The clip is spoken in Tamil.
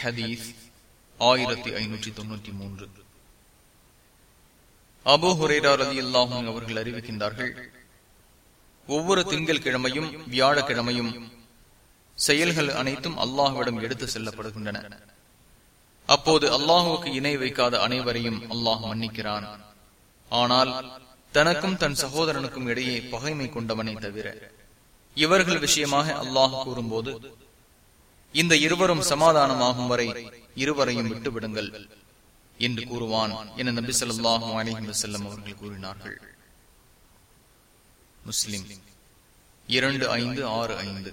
ஹதீஸ் ஆயிரத்தி ஐநூற்றி தொன்னூற்றி மூன்று. அபு ஹுரேரா ரதி அல்லாஹும் அவர்கள் அறிவிக்கின்றார்கள் ஒவ்வொரு திங்கள் கிழமையும் வியாழக்கிழமையும் செயல்கள் அனைத்தும் அல்லாஹுவிடம் எடுத்து செல்லப்படுகின்றன. அப்போது அல்லாஹுவுக்கு இணை வைக்காத அனைவரையும் அல்லாஹ் மன்னிக்கிறான். ஆனால் தனக்கும் தன் சகோதரனுக்கும் இடையே பகைமை கொண்டவனை தவிர இவர்கள் விஷயமாக அல்லாஹ் கூறும்போது இந்த இருவரும் சமாதானமாகும் வரை இருவரையும் விட்டுவிடுங்கள் என்று கூறுவான் என நபி சொல்லாஹும் அலிஹி வசல்லம் அவர்கள் கூறினார்கள். முஸ்லிம் இரண்டு ஐந்து ஆறு ஐந்து.